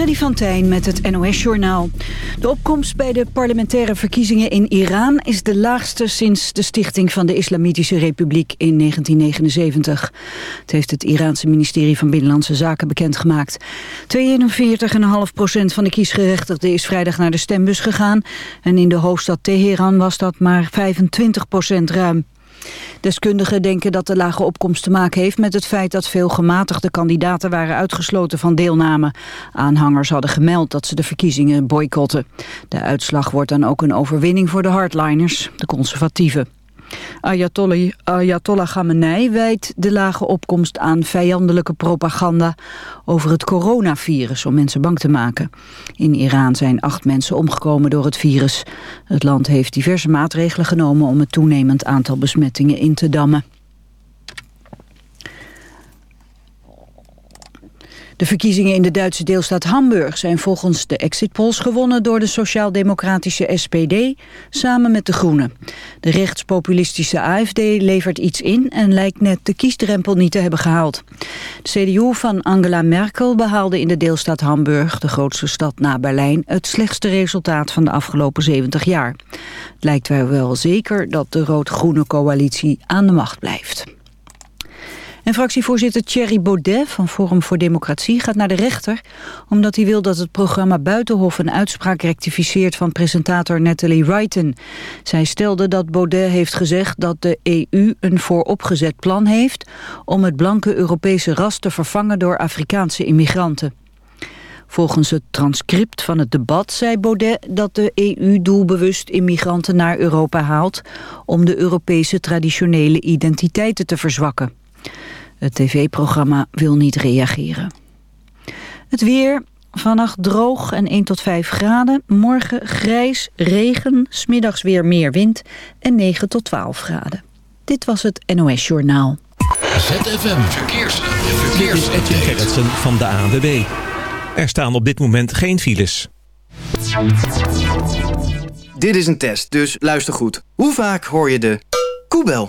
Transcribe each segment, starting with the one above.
Freddy met het NOS-journaal. De opkomst bij de parlementaire verkiezingen in Iran... is de laagste sinds de stichting van de Islamitische Republiek in 1979. Het heeft het Iraanse ministerie van Binnenlandse Zaken bekendgemaakt. 42,5 procent van de kiesgerechtigden is vrijdag naar de stembus gegaan... en in de hoofdstad Teheran was dat maar 25 procent ruim. Deskundigen denken dat de lage opkomst te maken heeft met het feit dat veel gematigde kandidaten waren uitgesloten van deelname. Aanhangers hadden gemeld dat ze de verkiezingen boycotten. De uitslag wordt dan ook een overwinning voor de hardliners, de conservatieven. Ayatollah, Khamenei wijt de lage opkomst aan vijandelijke propaganda over het coronavirus om mensen bang te maken. In Iran zijn acht mensen omgekomen door het virus. Het land heeft diverse maatregelen genomen om het toenemend aantal besmettingen in te dammen. De verkiezingen in de Duitse deelstaat Hamburg zijn volgens de exit polls gewonnen door de sociaal-democratische SPD samen met de Groenen. De rechtspopulistische AFD levert iets in en lijkt net de kiesdrempel niet te hebben gehaald. De CDU van Angela Merkel behaalde in de deelstaat Hamburg, de grootste stad na Berlijn, het slechtste resultaat van de afgelopen 70 jaar. Het lijkt wel zeker dat de rood-groene coalitie aan de macht blijft. Fractievoorzitter Thierry Baudet van Forum voor Democratie gaat naar de rechter... omdat hij wil dat het programma Buitenhof een uitspraak rectificeert van presentator Natalie Wrighton. Zij stelde dat Baudet heeft gezegd dat de EU een vooropgezet plan heeft... om het blanke Europese ras te vervangen door Afrikaanse immigranten. Volgens het transcript van het debat zei Baudet dat de EU doelbewust immigranten naar Europa haalt... om de Europese traditionele identiteiten te verzwakken. Het tv-programma wil niet reageren. Het weer, vannacht droog en 1 tot 5 graden. Morgen grijs, regen, smiddags weer meer wind en 9 tot 12 graden. Dit was het NOS Journaal. ZFM Verkeers. Verkeers. Van de ANWB. Er staan op dit moment geen files. Dit is een test, dus luister goed. Hoe vaak hoor je de koebel?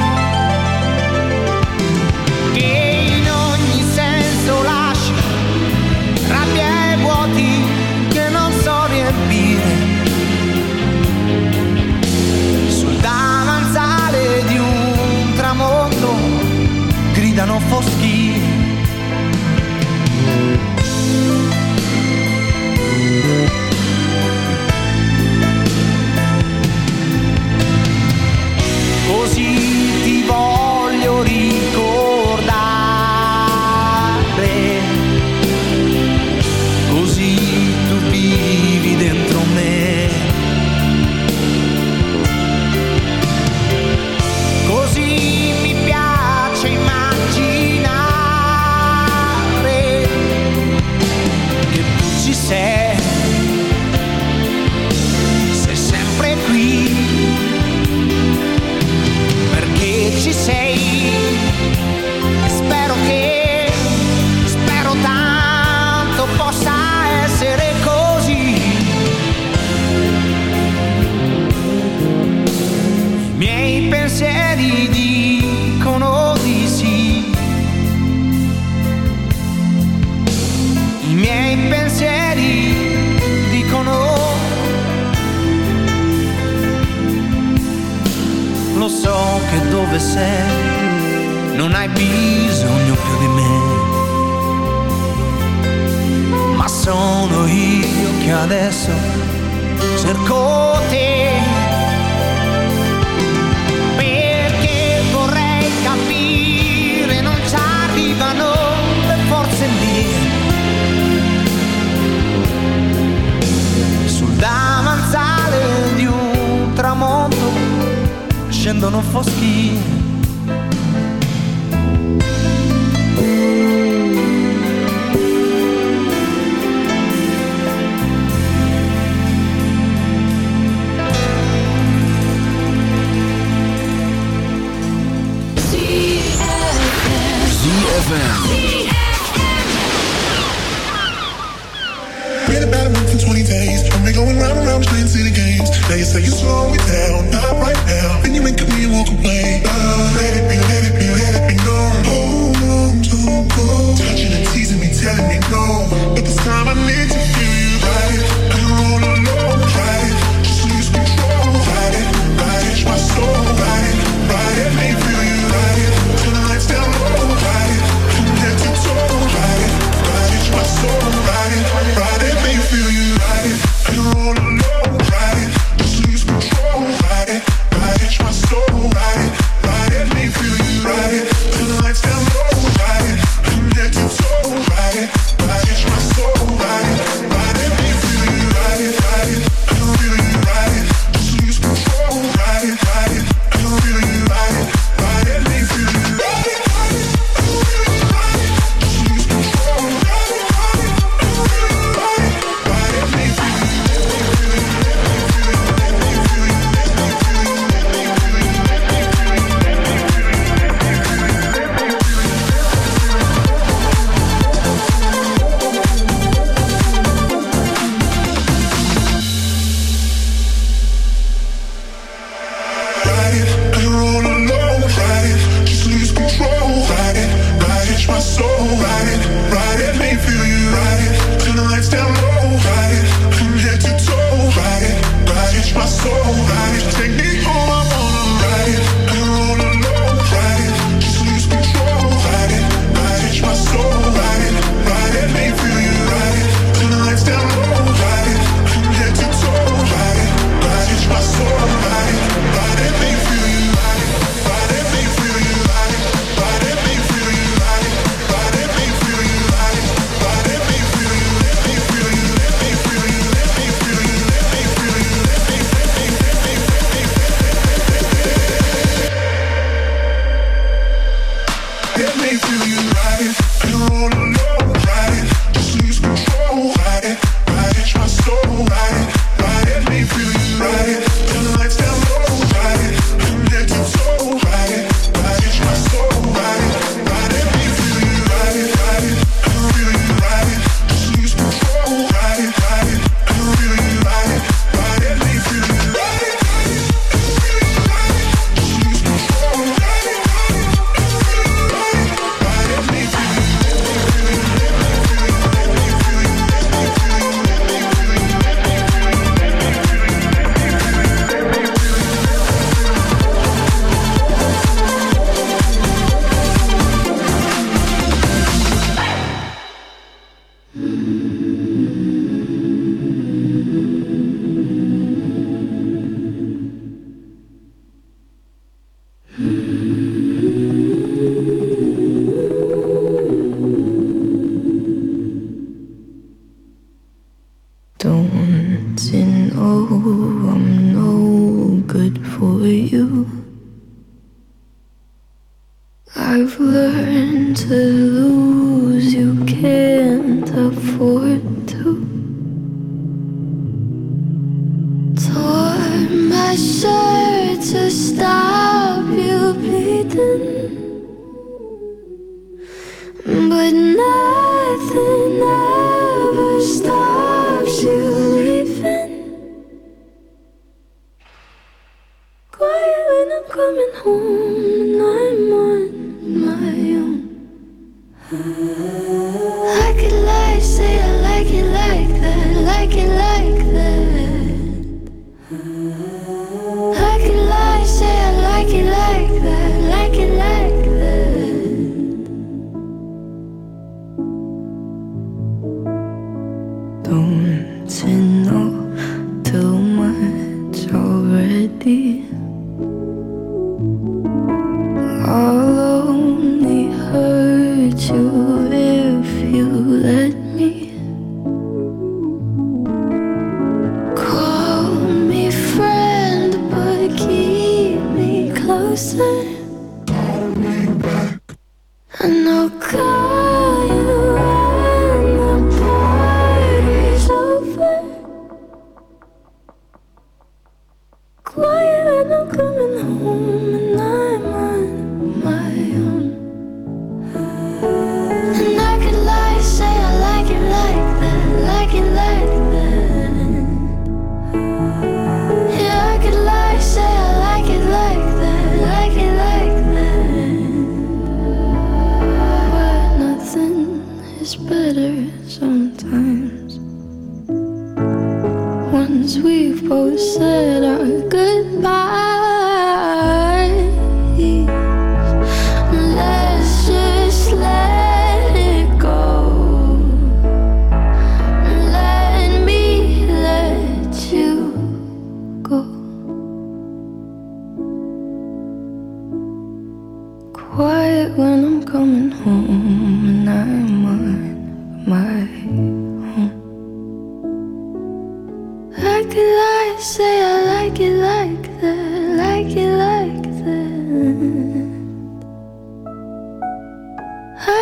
Do you ride it, and roll along.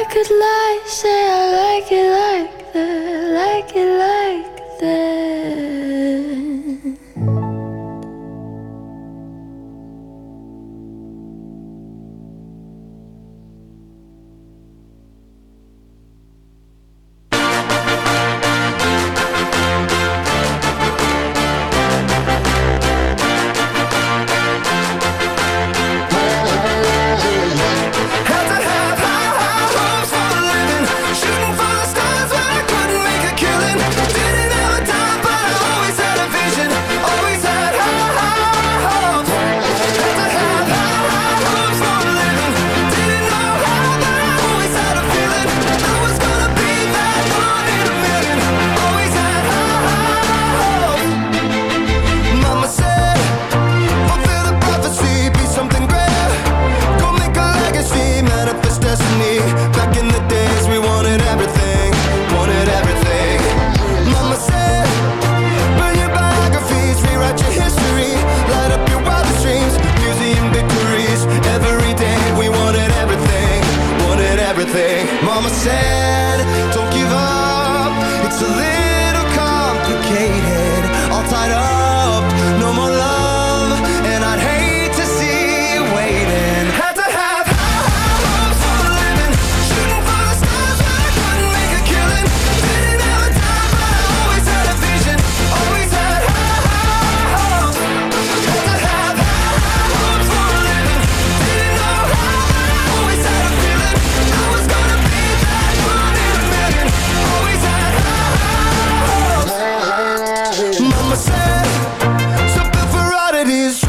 could lie, say I like it like that, like it like is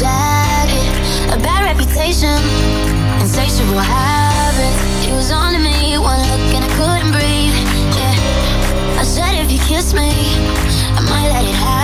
Jacket, a bad reputation, insatiable habit. He was on me, one look and I couldn't breathe. Yeah, I said if you kiss me, I might let it happen.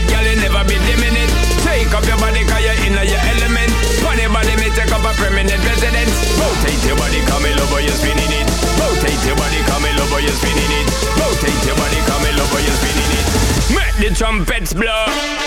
the trumpets blow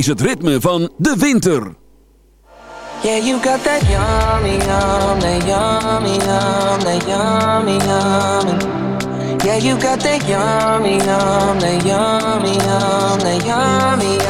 is het ritme van de winter. Yeah, you got that yummy, yum, that yummy, yum, that yummy, yummy. Yeah, you got that yummy, yum, that yummy, yum, that yummy, yummy.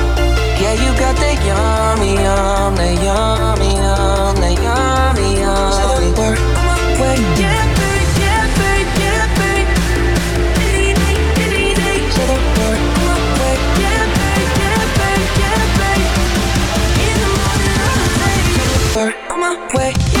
Yeah, you got that yummy, yum, that yummy, yum, that yummy, yummy. Word on my way, yeah, yeah, yeah. Say on my yeah, yeah, yeah. In the morning on my way, yeah. Way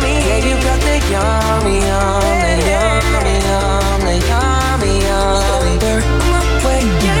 you got that yummy, yummy, yum, that yummy, yum. You're on my way, yeah,